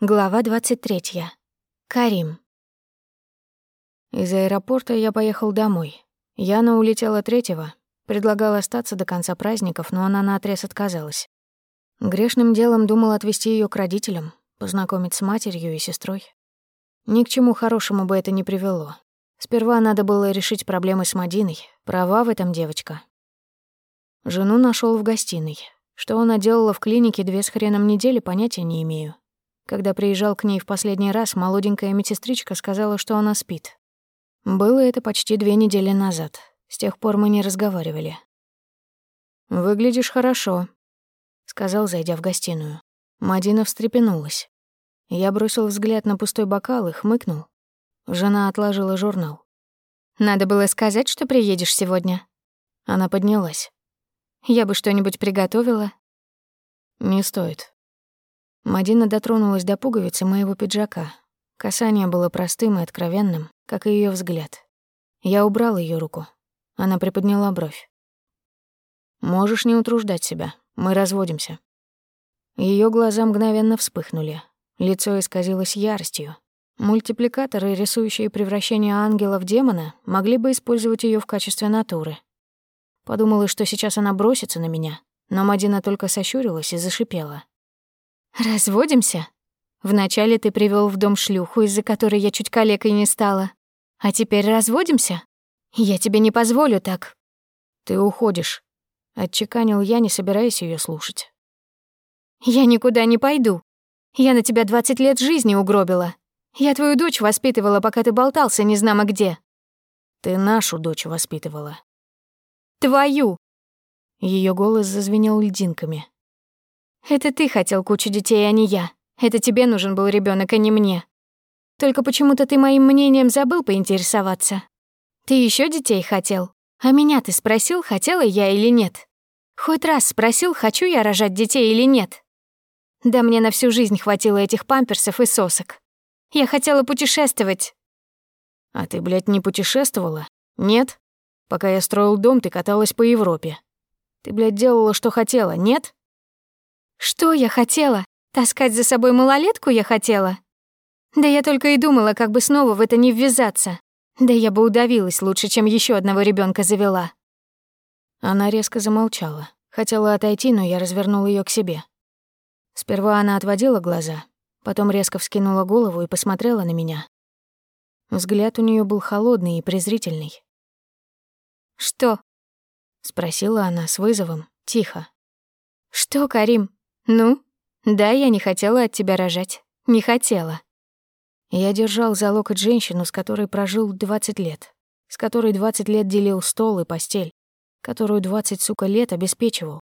Глава 23. Карим. Из аэропорта я поехал домой. Яна улетела третьего, предлагала остаться до конца праздников, но она наотрез отказалась. Грешным делом думал отвезти ее к родителям, познакомить с матерью и сестрой. Ни к чему хорошему бы это не привело. Сперва надо было решить проблемы с Мадиной. Права в этом девочка. Жену нашел в гостиной. Что она делала в клинике две с хреном недели, понятия не имею. Когда приезжал к ней в последний раз, молоденькая медсестричка сказала, что она спит. Было это почти две недели назад. С тех пор мы не разговаривали. «Выглядишь хорошо», — сказал, зайдя в гостиную. Мадина встрепенулась. Я бросил взгляд на пустой бокал и хмыкнул. Жена отложила журнал. «Надо было сказать, что приедешь сегодня». Она поднялась. «Я бы что-нибудь приготовила». «Не стоит. Мадина дотронулась до пуговицы моего пиджака. Касание было простым и откровенным, как и ее взгляд. Я убрал ее руку. Она приподняла бровь. «Можешь не утруждать себя. Мы разводимся». Ее глаза мгновенно вспыхнули. Лицо исказилось яростью. Мультипликаторы, рисующие превращение ангела в демона, могли бы использовать ее в качестве натуры. Подумала, что сейчас она бросится на меня, но Мадина только сощурилась и зашипела. Разводимся? Вначале ты привел в дом шлюху, из-за которой я чуть калекой не стала. А теперь разводимся? Я тебе не позволю так. Ты уходишь. Отчеканил я, не собираясь ее слушать. Я никуда не пойду. Я на тебя 20 лет жизни угробила. Я твою дочь воспитывала, пока ты болтался незнамо где. Ты нашу дочь воспитывала. Твою. Ее голос зазвенел льдинками. Это ты хотел кучу детей, а не я. Это тебе нужен был ребенок, а не мне. Только почему-то ты моим мнением забыл поинтересоваться. Ты еще детей хотел? А меня ты спросил, хотела я или нет? Хоть раз спросил, хочу я рожать детей или нет? Да мне на всю жизнь хватило этих памперсов и сосок. Я хотела путешествовать. А ты, блядь, не путешествовала? Нет? Пока я строил дом, ты каталась по Европе. Ты, блядь, делала, что хотела, нет? Что я хотела? Таскать за собой малолетку я хотела? Да я только и думала, как бы снова в это не ввязаться. Да я бы удавилась лучше, чем еще одного ребенка завела. Она резко замолчала. Хотела отойти, но я развернул ее к себе. Сперва она отводила глаза, потом резко вскинула голову и посмотрела на меня. Взгляд у нее был холодный и презрительный. «Что?» — спросила она с вызовом, тихо. «Что, Карим? «Ну? Да, я не хотела от тебя рожать. Не хотела». Я держал за локоть женщину, с которой прожил 20 лет, с которой 20 лет делил стол и постель, которую 20, сука, лет обеспечивал.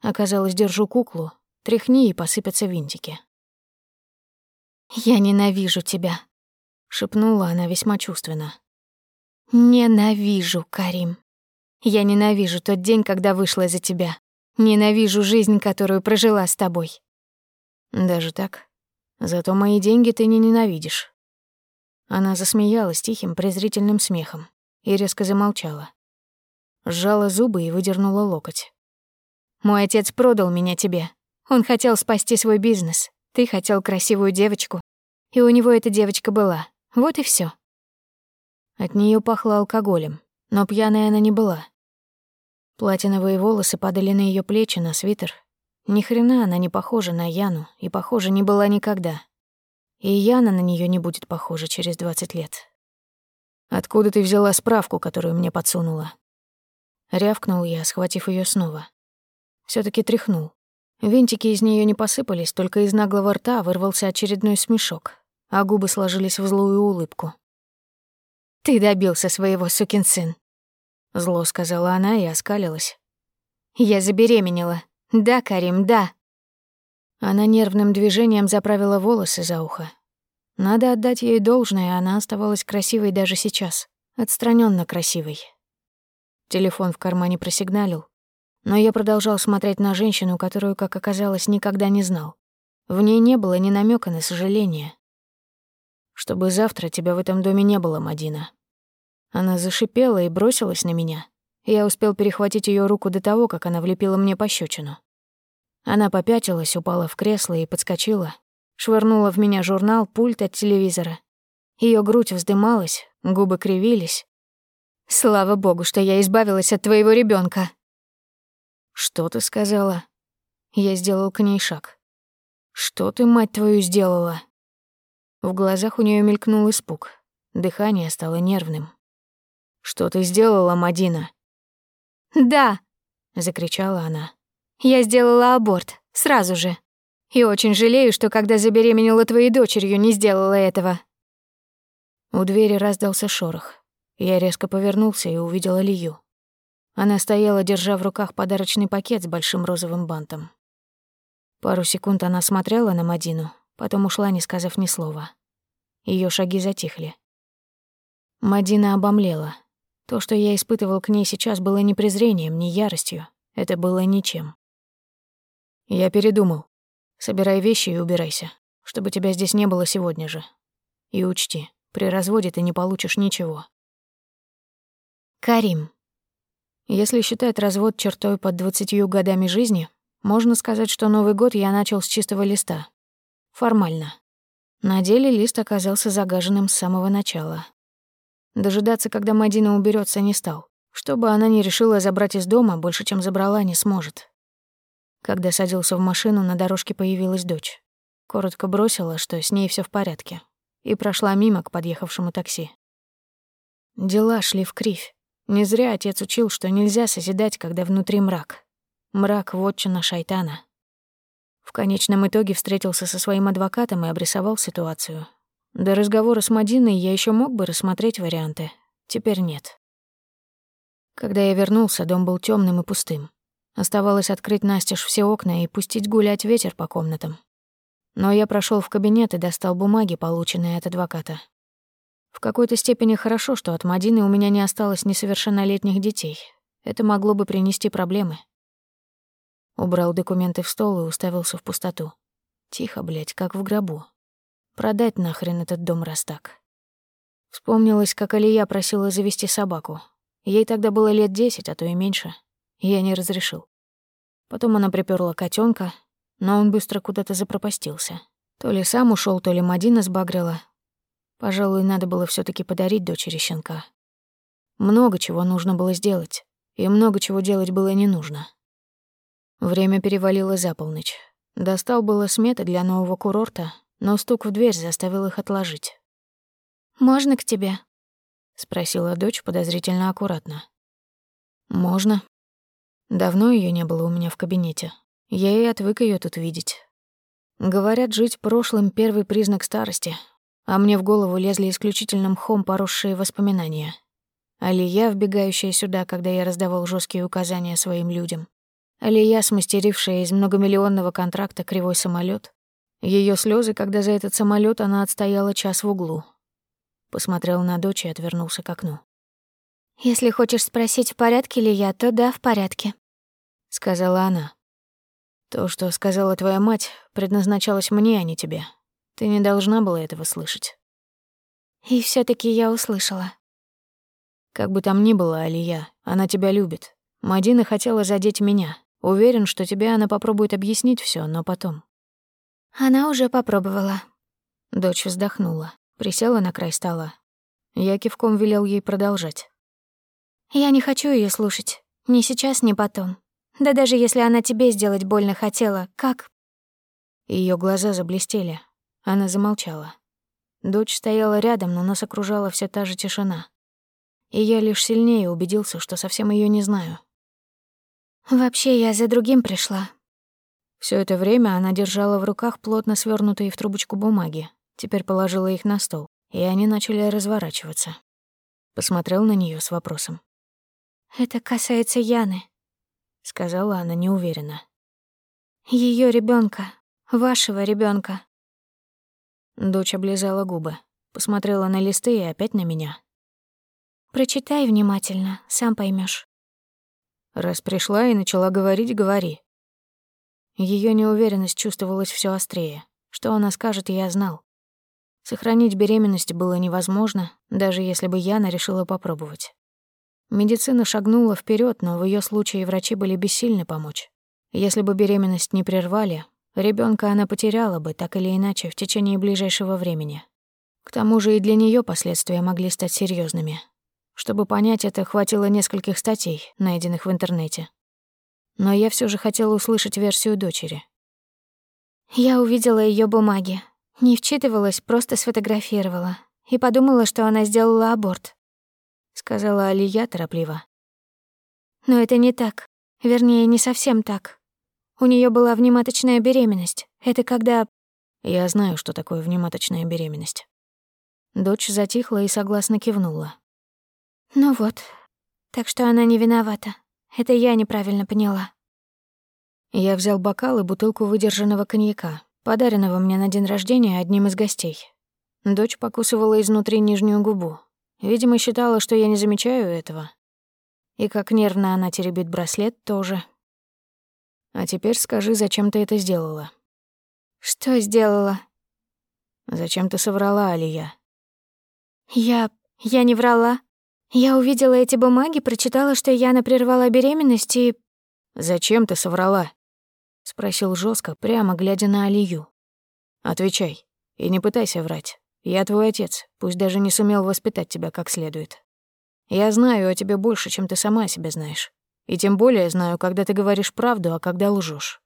Оказалось, держу куклу, тряхни и посыпятся винтики. «Я ненавижу тебя», — шепнула она весьма чувственно. «Ненавижу, Карим. Я ненавижу тот день, когда вышла за тебя. Ненавижу жизнь, которую прожила с тобой. Даже так? Зато мои деньги ты не ненавидишь. Она засмеялась тихим презрительным смехом и резко замолчала. Сжала зубы и выдернула локоть. Мой отец продал меня тебе. Он хотел спасти свой бизнес. Ты хотел красивую девочку. И у него эта девочка была. Вот и все. От нее пахло алкоголем, но пьяной она не была. Платиновые волосы падали на ее плечи, на свитер. Ни хрена она не похожа на Яну, и, похоже, не была никогда. И Яна на нее не будет похожа через 20 лет. «Откуда ты взяла справку, которую мне подсунула?» Рявкнул я, схватив ее снова. все таки тряхнул. Винтики из нее не посыпались, только из наглого рта вырвался очередной смешок, а губы сложились в злую улыбку. «Ты добился своего, сукин сын. Зло сказала она и оскалилась. «Я забеременела. Да, Карим, да». Она нервным движением заправила волосы за ухо. Надо отдать ей должное, она оставалась красивой даже сейчас. отстраненно красивой. Телефон в кармане просигналил. Но я продолжал смотреть на женщину, которую, как оказалось, никогда не знал. В ней не было ни намека на сожаление. «Чтобы завтра тебя в этом доме не было, Мадина», она зашипела и бросилась на меня. Я успел перехватить ее руку до того, как она влепила мне пощечину. Она попятилась, упала в кресло и подскочила. швырнула в меня журнал, пульт от телевизора. Ее грудь вздымалась, губы кривились. «Слава богу, что я избавилась от твоего ребенка. «Что ты сказала?» Я сделал к ней шаг. «Что ты, мать твою, сделала?» В глазах у нее мелькнул испуг. Дыхание стало нервным. «Что ты сделала, Мадина?» «Да!» — закричала она. «Я сделала аборт. Сразу же. И очень жалею, что когда забеременела твоей дочерью, не сделала этого». У двери раздался шорох. Я резко повернулся и увидела Лию. Она стояла, держа в руках подарочный пакет с большим розовым бантом. Пару секунд она смотрела на Мадину, потом ушла, не сказав ни слова. Ее шаги затихли. Мадина обомлела. То, что я испытывал к ней сейчас, было не презрением, не яростью. Это было ничем. Я передумал. Собирай вещи и убирайся, чтобы тебя здесь не было сегодня же. И учти, при разводе ты не получишь ничего. Карим. Если считать развод чертой под двадцатью годами жизни, можно сказать, что Новый год я начал с чистого листа. Формально. На деле лист оказался загаженным с самого начала. Дожидаться, когда Мадина уберется, не стал. Что бы она ни решила забрать из дома, больше, чем забрала, не сможет. Когда садился в машину, на дорожке появилась дочь. Коротко бросила, что с ней все в порядке, и прошла мимо к подъехавшему такси. Дела шли в кривь. Не зря отец учил, что нельзя созидать, когда внутри мрак. Мрак — вотчина шайтана. В конечном итоге встретился со своим адвокатом и обрисовал ситуацию. До разговора с Мадиной я еще мог бы рассмотреть варианты. Теперь нет. Когда я вернулся, дом был темным и пустым. Оставалось открыть настежь все окна и пустить гулять ветер по комнатам. Но я прошел в кабинет и достал бумаги, полученные от адвоката. В какой-то степени хорошо, что от Мадины у меня не осталось несовершеннолетних детей. Это могло бы принести проблемы. Убрал документы в стол и уставился в пустоту. Тихо, блядь, как в гробу. Продать нахрен этот дом раз так. Вспомнилось, как Алия просила завести собаку. Ей тогда было лет десять, а то и меньше. Я не разрешил. Потом она припёрла котенка, но он быстро куда-то запропастился. То ли сам ушел, то ли Мадина сбагрила, Пожалуй, надо было все таки подарить дочери щенка. Много чего нужно было сделать, и много чего делать было не нужно. Время перевалило за полночь. Достал было сметы для нового курорта, но стук в дверь заставил их отложить. «Можно к тебе?» — спросила дочь подозрительно аккуратно. «Можно». Давно ее не было у меня в кабинете. Я и отвык ее тут видеть. Говорят, жить прошлым — первый признак старости, а мне в голову лезли исключительно мхом поросшие воспоминания. Алия, вбегающая сюда, когда я раздавал жесткие указания своим людям. Алия, смастерившая из многомиллионного контракта кривой самолет. Ее слезы, когда за этот самолет она отстояла час в углу. Посмотрел на дочь и отвернулся к окну. «Если хочешь спросить, в порядке ли я, то да, в порядке», — сказала она. «То, что сказала твоя мать, предназначалось мне, а не тебе. Ты не должна была этого слышать. И все таки я услышала. Как бы там ни было, Алия, она тебя любит. Мадина хотела задеть меня. Уверен, что тебе она попробует объяснить все, но потом. Она уже попробовала. Дочь вздохнула, присела на край стола. Я кивком велел ей продолжать. Я не хочу ее слушать. Ни сейчас, ни потом. Да даже если она тебе сделать больно хотела, как? Ее глаза заблестели, она замолчала. Дочь стояла рядом, но нас окружала вся та же тишина. И я лишь сильнее убедился, что совсем ее не знаю. «Вообще, я за другим пришла». Все это время она держала в руках плотно свернутые в трубочку бумаги, теперь положила их на стол, и они начали разворачиваться. Посмотрел на нее с вопросом. «Это касается Яны», — сказала она неуверенно. Ее ребенка, вашего ребенка. Дочь облизала губы, посмотрела на листы и опять на меня. «Прочитай внимательно, сам поймешь. Раз пришла и начала говорить, говори. Ее неуверенность чувствовалась все острее. Что она скажет, я знал. Сохранить беременность было невозможно, даже если бы Яна решила попробовать. Медицина шагнула вперед, но в ее случае врачи были бессильны помочь. Если бы беременность не прервали, Ребенка она потеряла бы, так или иначе, в течение ближайшего времени. К тому же и для нее последствия могли стать серьезными. Чтобы понять это, хватило нескольких статей, найденных в интернете. Но я все же хотела услышать версию дочери. Я увидела ее бумаги. Не вчитывалась, просто сфотографировала. И подумала, что она сделала аборт. Сказала Алия торопливо. Но это не так. Вернее, не совсем так. У нее была внематочная беременность. Это когда... Я знаю, что такое внематочная беременность. Дочь затихла и согласно кивнула. Ну вот. Так что она не виновата. Это я неправильно поняла. Я взял бокал и бутылку выдержанного коньяка, подаренного мне на день рождения одним из гостей. Дочь покусывала изнутри нижнюю губу. Видимо, считала, что я не замечаю этого. И как нервно она теребит браслет, тоже. А теперь скажи, зачем ты это сделала? Что сделала? Зачем ты соврала, Алия? Я... я не врала. Я увидела эти бумаги, прочитала, что Яна прервала беременность и... Зачем ты соврала? Спросил жестко, прямо глядя на Алию. Отвечай. И не пытайся врать. Я твой отец, пусть даже не сумел воспитать тебя как следует. Я знаю о тебе больше, чем ты сама о себе знаешь. И тем более знаю, когда ты говоришь правду, а когда лжешь.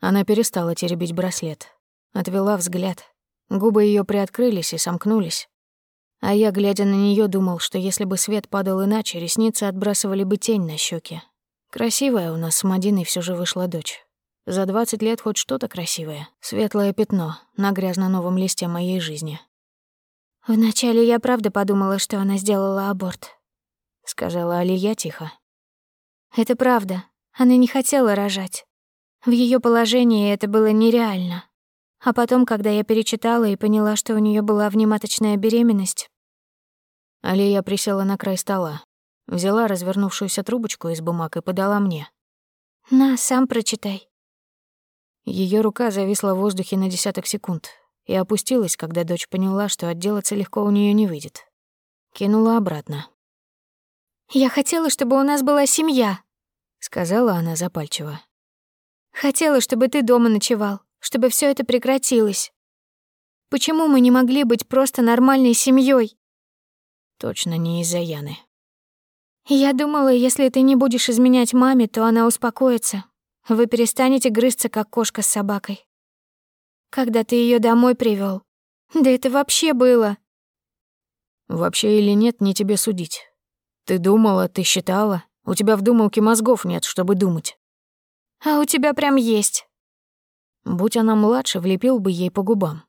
Она перестала теребить браслет, отвела взгляд. Губы ее приоткрылись и сомкнулись. А я, глядя на нее, думал, что если бы свет падал иначе, ресницы отбрасывали бы тень на щеки. Красивая у нас с Мадиной все же вышла дочь. За двадцать лет хоть что-то красивое, светлое пятно на грязно-новом листе моей жизни. «Вначале я правда подумала, что она сделала аборт», — сказала Алия тихо. Это правда. Она не хотела рожать. В ее положении это было нереально. А потом, когда я перечитала и поняла, что у нее была внематочная беременность... Алия присела на край стола, взяла развернувшуюся трубочку из бумаг и подала мне. «На, сам прочитай». Ее рука зависла в воздухе на десяток секунд и опустилась, когда дочь поняла, что отделаться легко у нее не выйдет. Кинула обратно. «Я хотела, чтобы у нас была семья», — сказала она запальчиво. «Хотела, чтобы ты дома ночевал, чтобы все это прекратилось. Почему мы не могли быть просто нормальной семьей? Точно не из-за Яны. Я думала, если ты не будешь изменять маме, то она успокоится. Вы перестанете грызться, как кошка с собакой. Когда ты ее домой привел, Да это вообще было. Вообще или нет, не тебе судить. Ты думала, ты считала. У тебя в думалке мозгов нет, чтобы думать. А у тебя прям есть. Будь она младше, влепил бы ей по губам.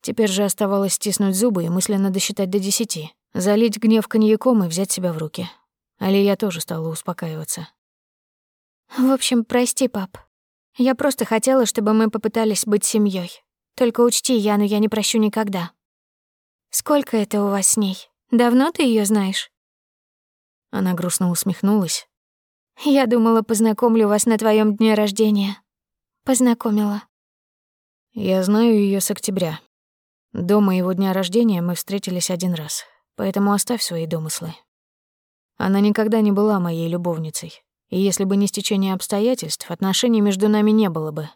Теперь же оставалось стиснуть зубы и мысленно досчитать до десяти, залить гнев коньяком и взять себя в руки. я тоже стала успокаиваться. В общем, прости, пап. Я просто хотела, чтобы мы попытались быть семьей. Только учти, Яну я не прощу никогда. Сколько это у вас с ней? Давно ты ее знаешь? Она грустно усмехнулась. «Я думала, познакомлю вас на твоем дне рождения. Познакомила». «Я знаю ее с октября. До моего дня рождения мы встретились один раз, поэтому оставь свои домыслы. Она никогда не была моей любовницей, и если бы не стечение обстоятельств, отношений между нами не было бы».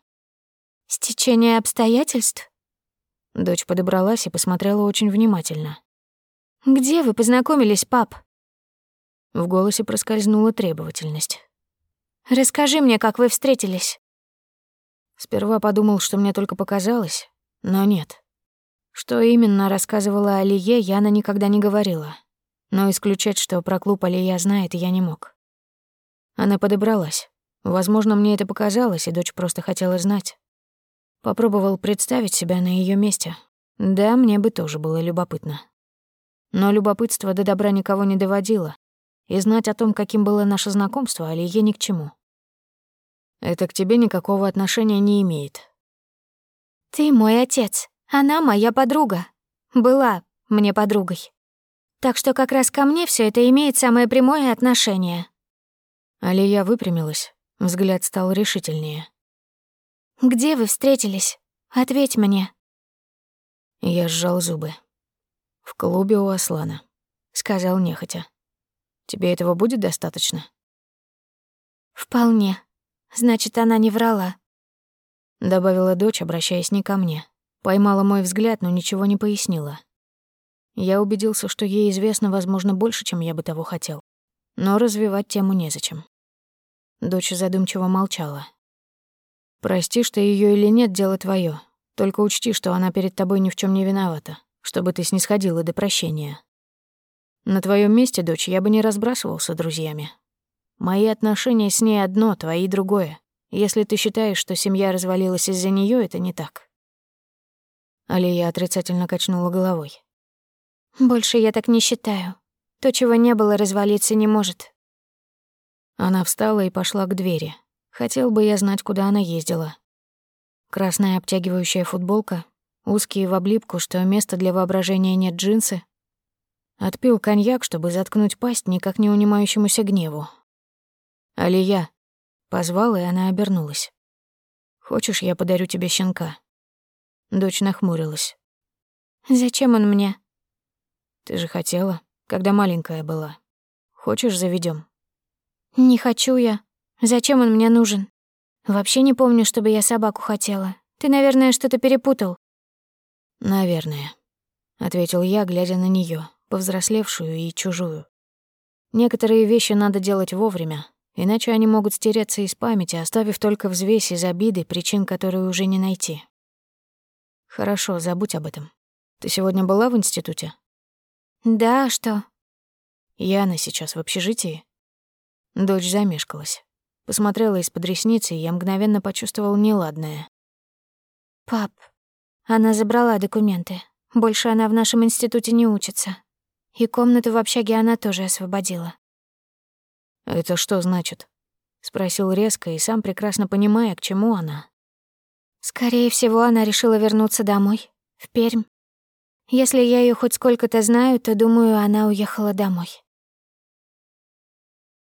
«Стечение обстоятельств?» Дочь подобралась и посмотрела очень внимательно. «Где вы познакомились, пап?» В голосе проскользнула требовательность. «Расскажи мне, как вы встретились». Сперва подумал, что мне только показалось, но нет. Что именно рассказывала Алие, Яна никогда не говорила. Но исключать, что про клуб Алия знает, я не мог. Она подобралась. Возможно, мне это показалось, и дочь просто хотела знать. Попробовал представить себя на ее месте. Да, мне бы тоже было любопытно. Но любопытство до добра никого не доводило, и знать о том, каким было наше знакомство, Алие ни к чему. Это к тебе никакого отношения не имеет. Ты мой отец, она моя подруга. Была мне подругой. Так что как раз ко мне все это имеет самое прямое отношение. Алия выпрямилась, взгляд стал решительнее. «Где вы встретились? Ответь мне». Я сжал зубы. «В клубе у Аслана», — сказал нехотя. Тебе этого будет достаточно? Вполне. Значит, она не врала. Добавила дочь, обращаясь не ко мне. Поймала мой взгляд, но ничего не пояснила. Я убедился, что ей известно, возможно, больше, чем я бы того хотел. Но развивать тему незачем. Дочь задумчиво молчала. «Прости, что ее или нет, дело твое. Только учти, что она перед тобой ни в чем не виновата, чтобы ты снисходила до прощения. На твоем месте, дочь, я бы не разбрасывался друзьями. Мои отношения с ней одно, твои другое. Если ты считаешь, что семья развалилась из-за нее, это не так». Алия отрицательно качнула головой. Больше я так не считаю. То, чего не было, развалиться не может. Она встала и пошла к двери. Хотел бы я знать, куда она ездила. Красная обтягивающая футболка, узкие в облипку, что места для воображения нет джинсы. Отпил коньяк, чтобы заткнуть пасть никак не унимающемуся гневу. «Алия», — позвал, и она обернулась. «Хочешь, я подарю тебе щенка?» Дочь нахмурилась. «Зачем он мне?» Ты же хотела, когда маленькая была. Хочешь, заведем? Не хочу я. Зачем он мне нужен? Вообще не помню, чтобы я собаку хотела. Ты, наверное, что-то перепутал. Наверное, ответил я, глядя на нее, повзрослевшую и чужую. Некоторые вещи надо делать вовремя, иначе они могут стереться из памяти, оставив только взвесь из обиды, причин которые уже не найти. Хорошо, забудь об этом. Ты сегодня была в институте? Да, что? Яна сейчас в общежитии. Дочь замешкалась. Посмотрела из-под ресницы, и я мгновенно почувствовал неладное. Пап, она забрала документы. Больше она в нашем институте не учится. И комнату в общаге она тоже освободила. «Это что значит?» — спросил резко и сам прекрасно понимая, к чему она. «Скорее всего, она решила вернуться домой, в Пермь. Если я ее хоть сколько-то знаю, то, думаю, она уехала домой.